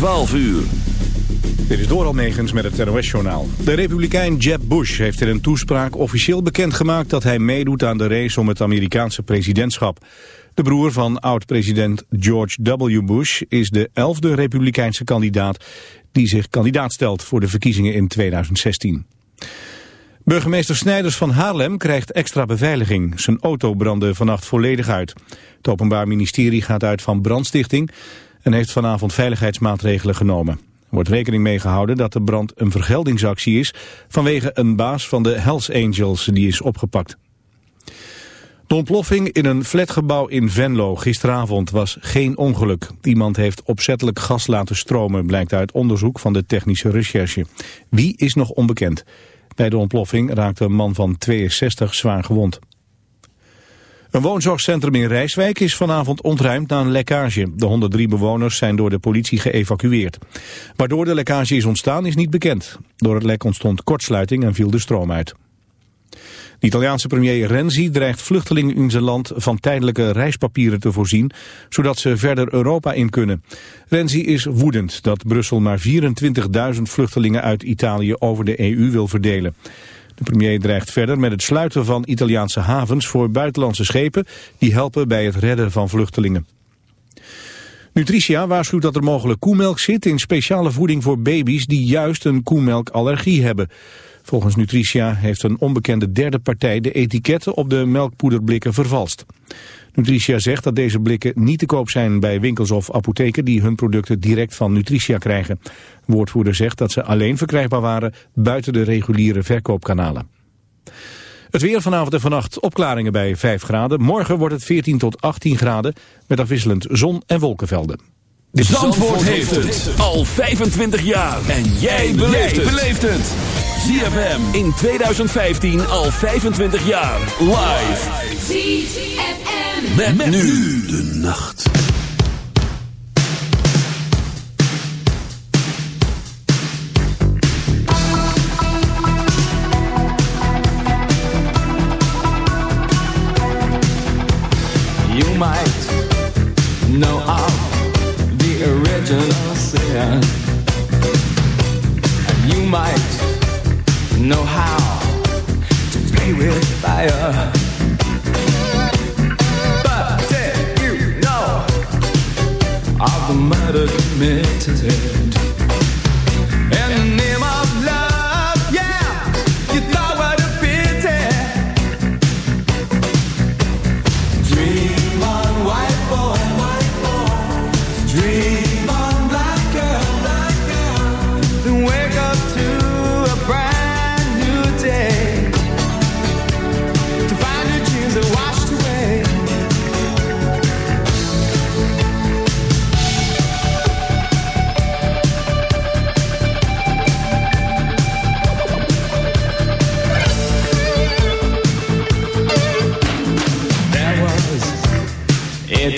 12 uur. Dit is Doral Negens met het NOS-journaal. De republikein Jeb Bush heeft in een toespraak officieel bekendgemaakt... dat hij meedoet aan de race om het Amerikaanse presidentschap. De broer van oud-president George W. Bush is de elfde republikeinse kandidaat... die zich kandidaat stelt voor de verkiezingen in 2016. Burgemeester Snijders van Haarlem krijgt extra beveiliging. Zijn auto brandde vannacht volledig uit. Het Openbaar Ministerie gaat uit van brandstichting en heeft vanavond veiligheidsmaatregelen genomen. Er wordt rekening mee gehouden dat de brand een vergeldingsactie is vanwege een baas van de Hells Angels die is opgepakt. De ontploffing in een flatgebouw in Venlo gisteravond was geen ongeluk. Iemand heeft opzettelijk gas laten stromen, blijkt uit onderzoek van de technische recherche. Wie is nog onbekend? Bij de ontploffing raakte een man van 62 zwaar gewond. Een woonzorgcentrum in Rijswijk is vanavond ontruimd na een lekkage. De 103 bewoners zijn door de politie geëvacueerd. Waardoor de lekkage is ontstaan is niet bekend. Door het lek ontstond kortsluiting en viel de stroom uit. De Italiaanse premier Renzi dreigt vluchtelingen in zijn land van tijdelijke reispapieren te voorzien, zodat ze verder Europa in kunnen. Renzi is woedend dat Brussel maar 24.000 vluchtelingen uit Italië over de EU wil verdelen. De premier dreigt verder met het sluiten van Italiaanse havens voor buitenlandse schepen die helpen bij het redden van vluchtelingen. Nutritia waarschuwt dat er mogelijk koemelk zit in speciale voeding voor baby's die juist een koemelkallergie hebben. Volgens Nutritia heeft een onbekende derde partij de etiketten op de melkpoederblikken vervalst. Nutritia zegt dat deze blikken niet te koop zijn bij winkels of apotheken die hun producten direct van Nutritia krijgen. woordvoerder zegt dat ze alleen verkrijgbaar waren buiten de reguliere verkoopkanalen. Het weer vanavond en vannacht opklaringen bij 5 graden. Morgen wordt het 14 tot 18 graden met afwisselend zon- en wolkenvelden. Zandvoort, Zandvoort heeft het al 25 jaar. En jij beleeft het. ZFM in 2015 al 25 jaar. Live. ZFM. Met, met nu de nacht. You might know of the original sin. And you might know how to play with fire. there.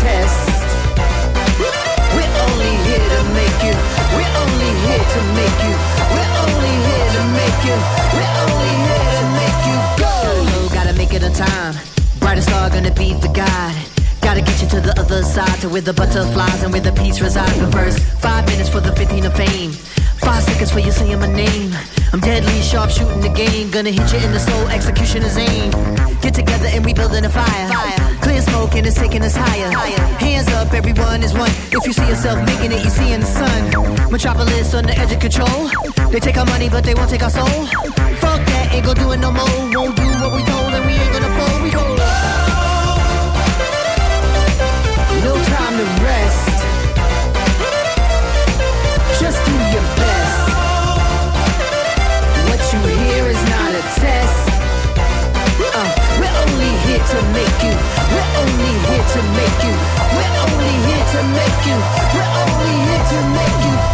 Test. We're only here to make you. We're only here to make you. We're only here to make you. We're only here to make you go. Gotta gotta make it on time. Brightest star gonna be the guide. Gotta get you to the other side, to where the butterflies and where the peace resides. But first, five minutes for the 15 of fame. Five seconds for you saying my name. I'm deadly sharp shooting the game. Gonna hit you in the soul, executioner's aim. Get together and we building a fire. Clear smoke and it's taking us higher. higher. Hands up, everyone is one. If you see yourself making it, you see in the sun. Metropolis on the edge of control. They take our money, but they won't take our soul. Fuck that, ain't gonna do it no more. Only here to make you. We're only here to make you. We're only here to make you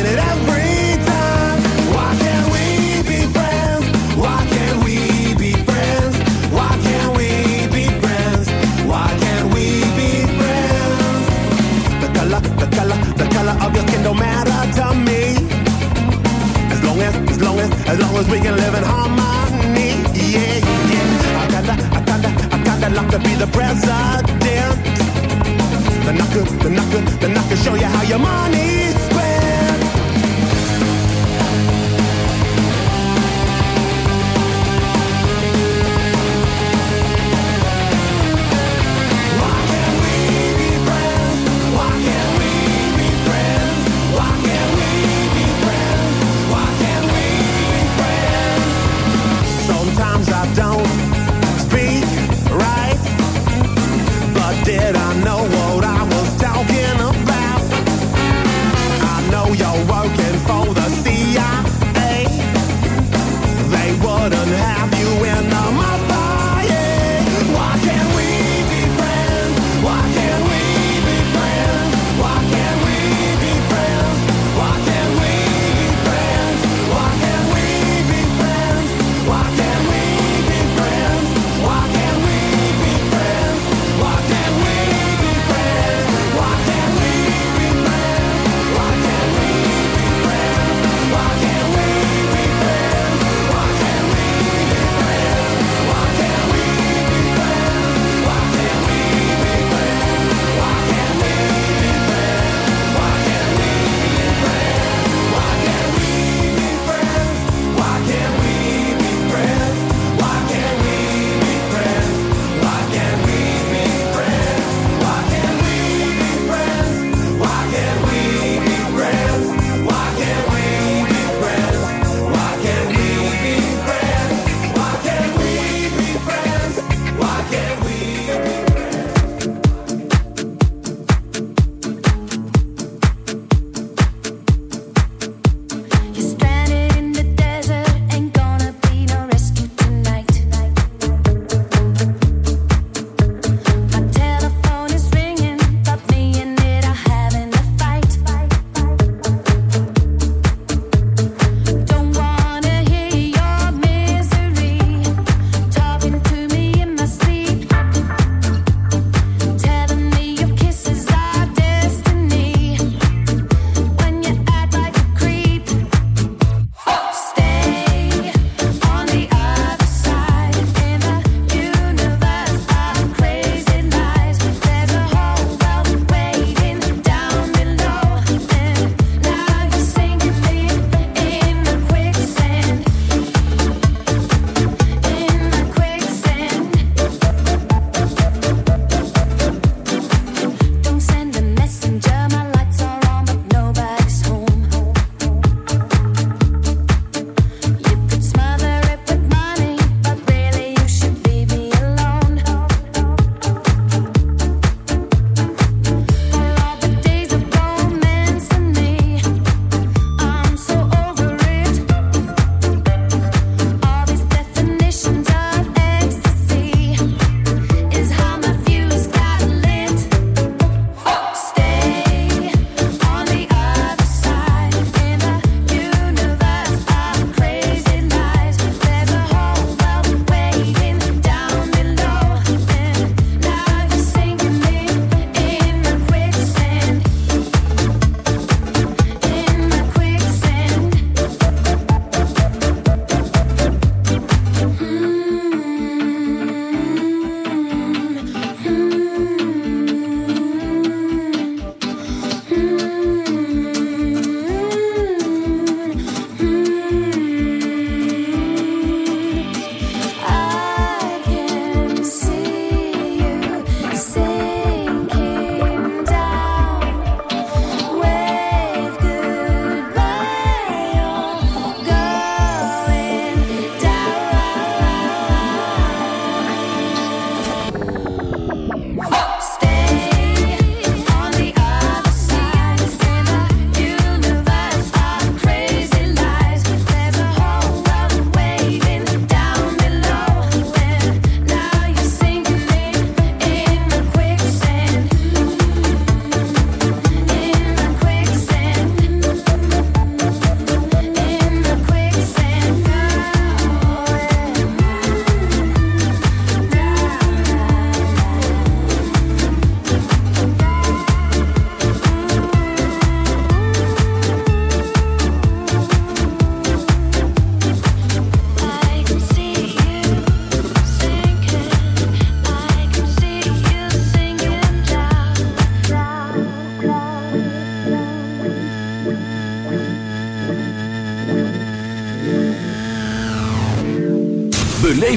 we can live in harmony. Yeah, yeah. I gotta, I gotta, I kinda like to be the president. Then I could, then I could, then I could show you how your money's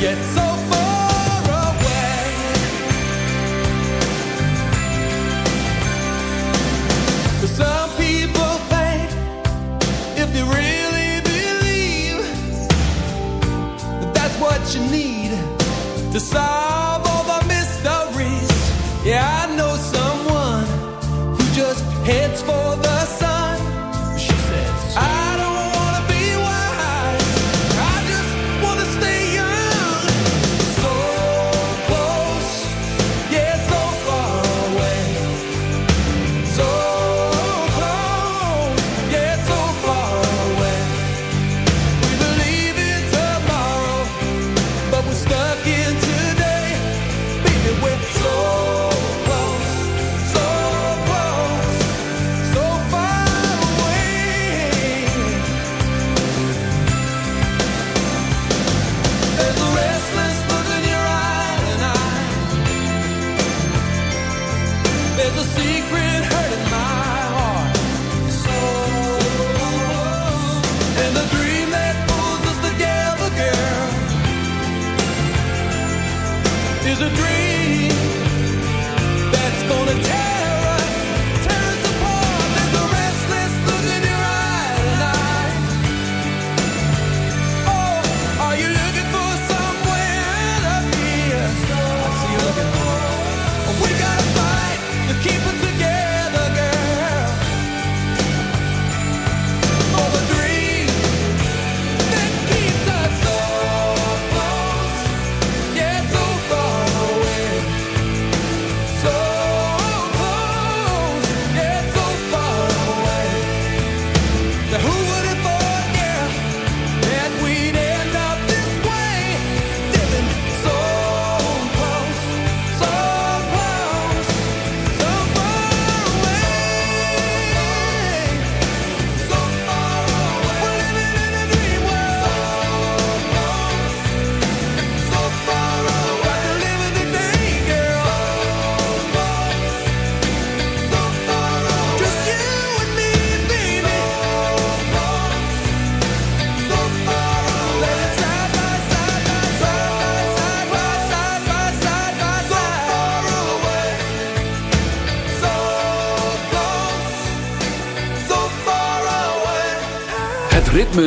jetzt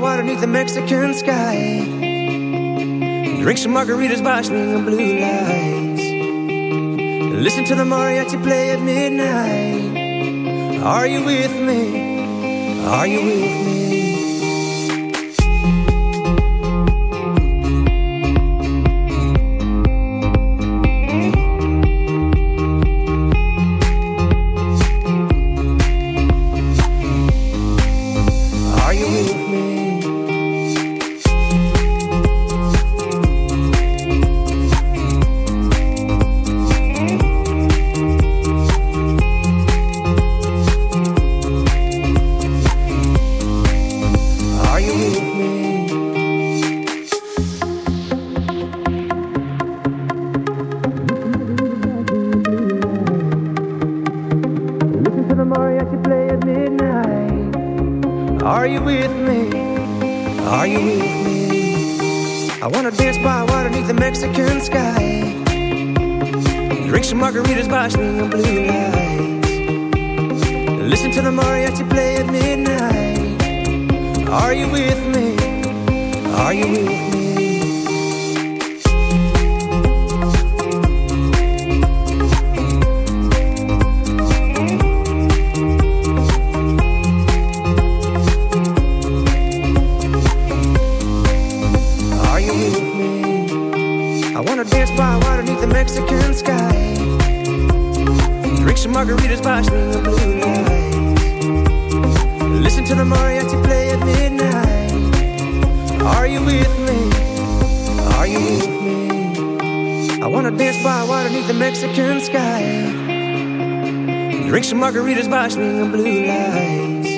Water beneath the Mexican sky. Drink some margaritas by swinging blue lights. Listen to the mariachi play at midnight. Are you with me? Are you with me? To the mariachi play at midnight. Are you with me? Are you with me? I wanna dance by water beneath the Mexican sky. Drink some margaritas by swinging blue lights.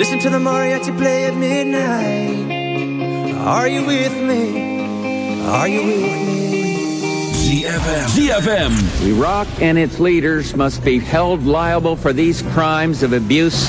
Listen to the mariachi play at midnight. Are you with me? Are you with me? ZFM. ZFM. Iraq and its leaders must be held liable for these crimes of abuse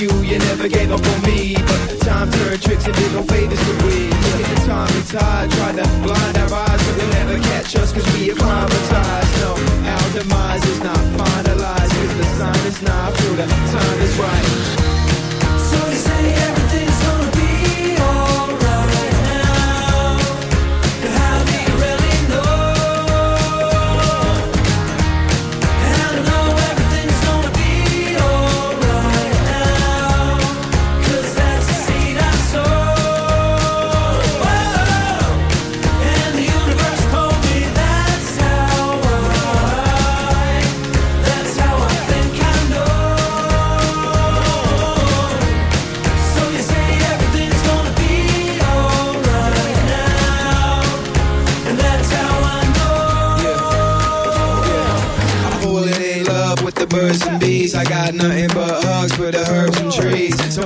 You, you never gave up on me. But time turned tricks and did no favors to we. In the time we tied, tried to blind our eyes, but they'll never catch us 'cause we acclimatized. No, our demise is not finalized. 'cause the sign is not through, the time is right.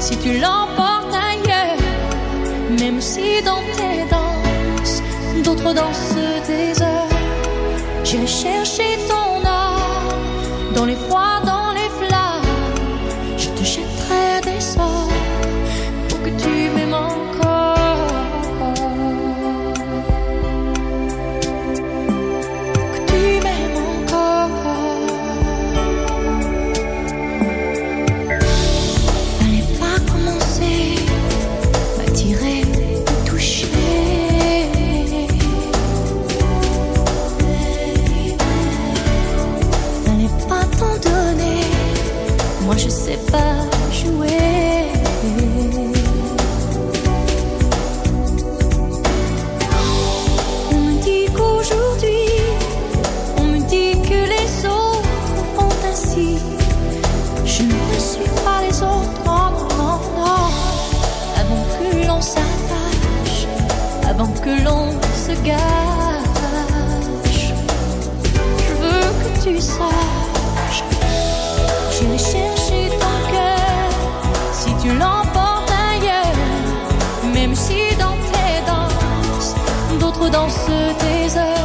si tu l'emportes ailleurs, même si dans tes danses, d'autres dansent des heures. J'ai cherché ton âme dans les l'on se gâche. Je veux que tu saches, j'irai chercher ton cœur si tu l'emportes ailleurs, même si dans tes danses, d'autres dansent tes heures.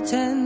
Ten.